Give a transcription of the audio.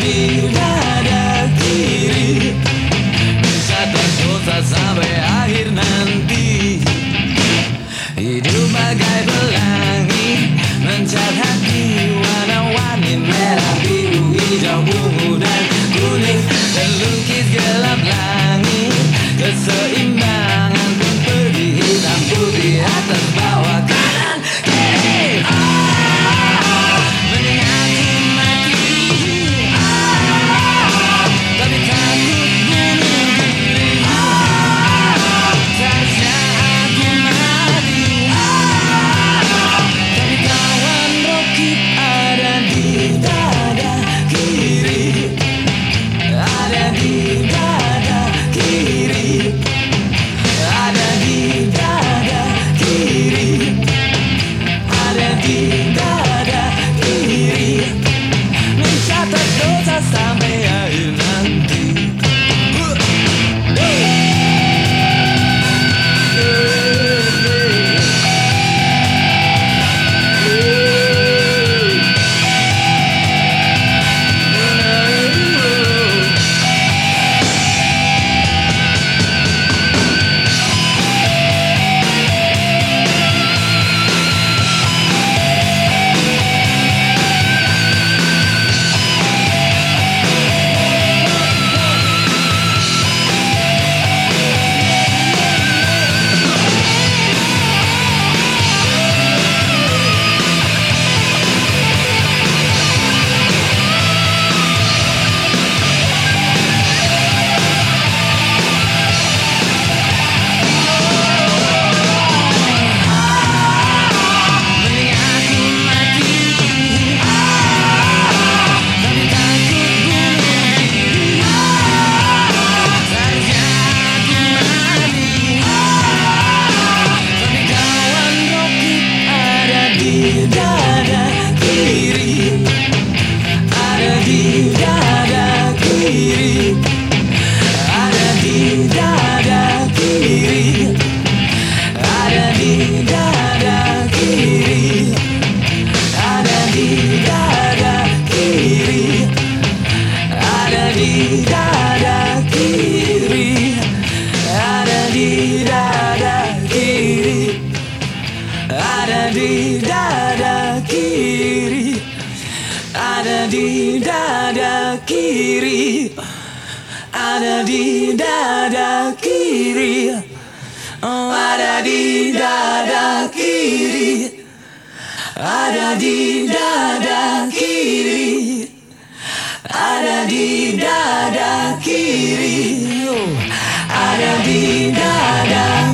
di dada kiri Bisa tersusah sampai akhir nanti Hidup bagai pelangi Mencat hati di dada kiri. Ada di dada kiri. Oh, ada di dada kiri. Ada di dada kiri. Ada di dada kiri. Ada di dada kiri.